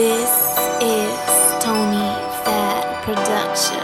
This is Tony Fat Production.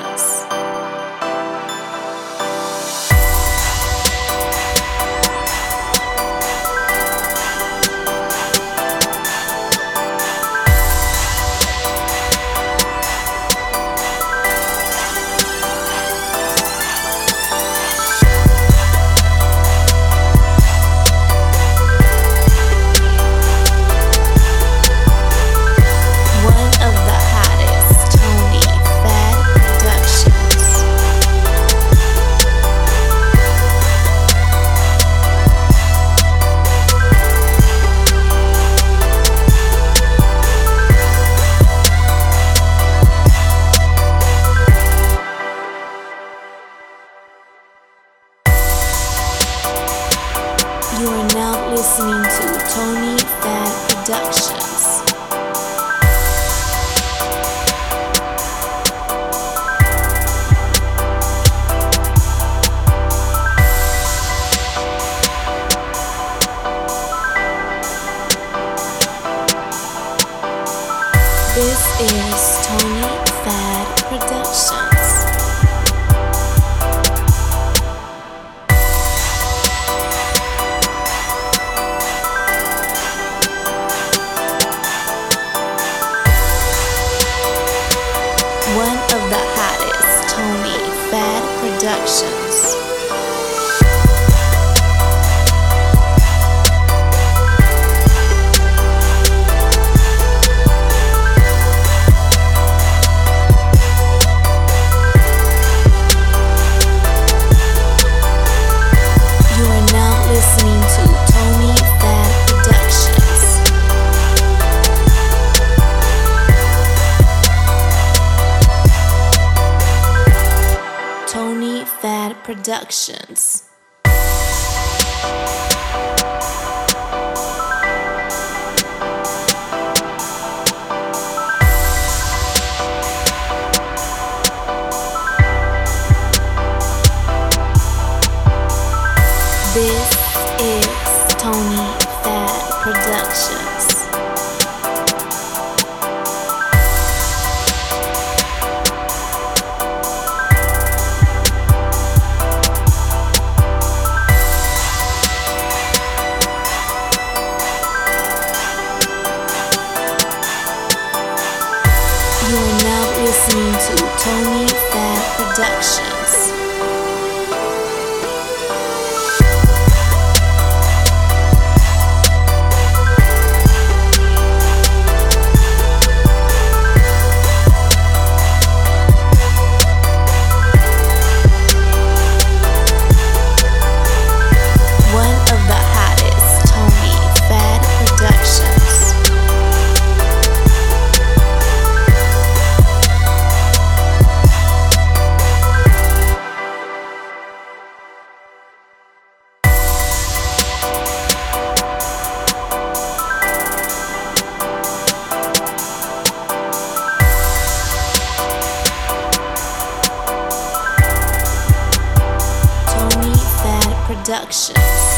One of the hottest Tony Fad Productions. Productions. This is Tony Fad Productions. Listening to Tony Fad Productions. Productions.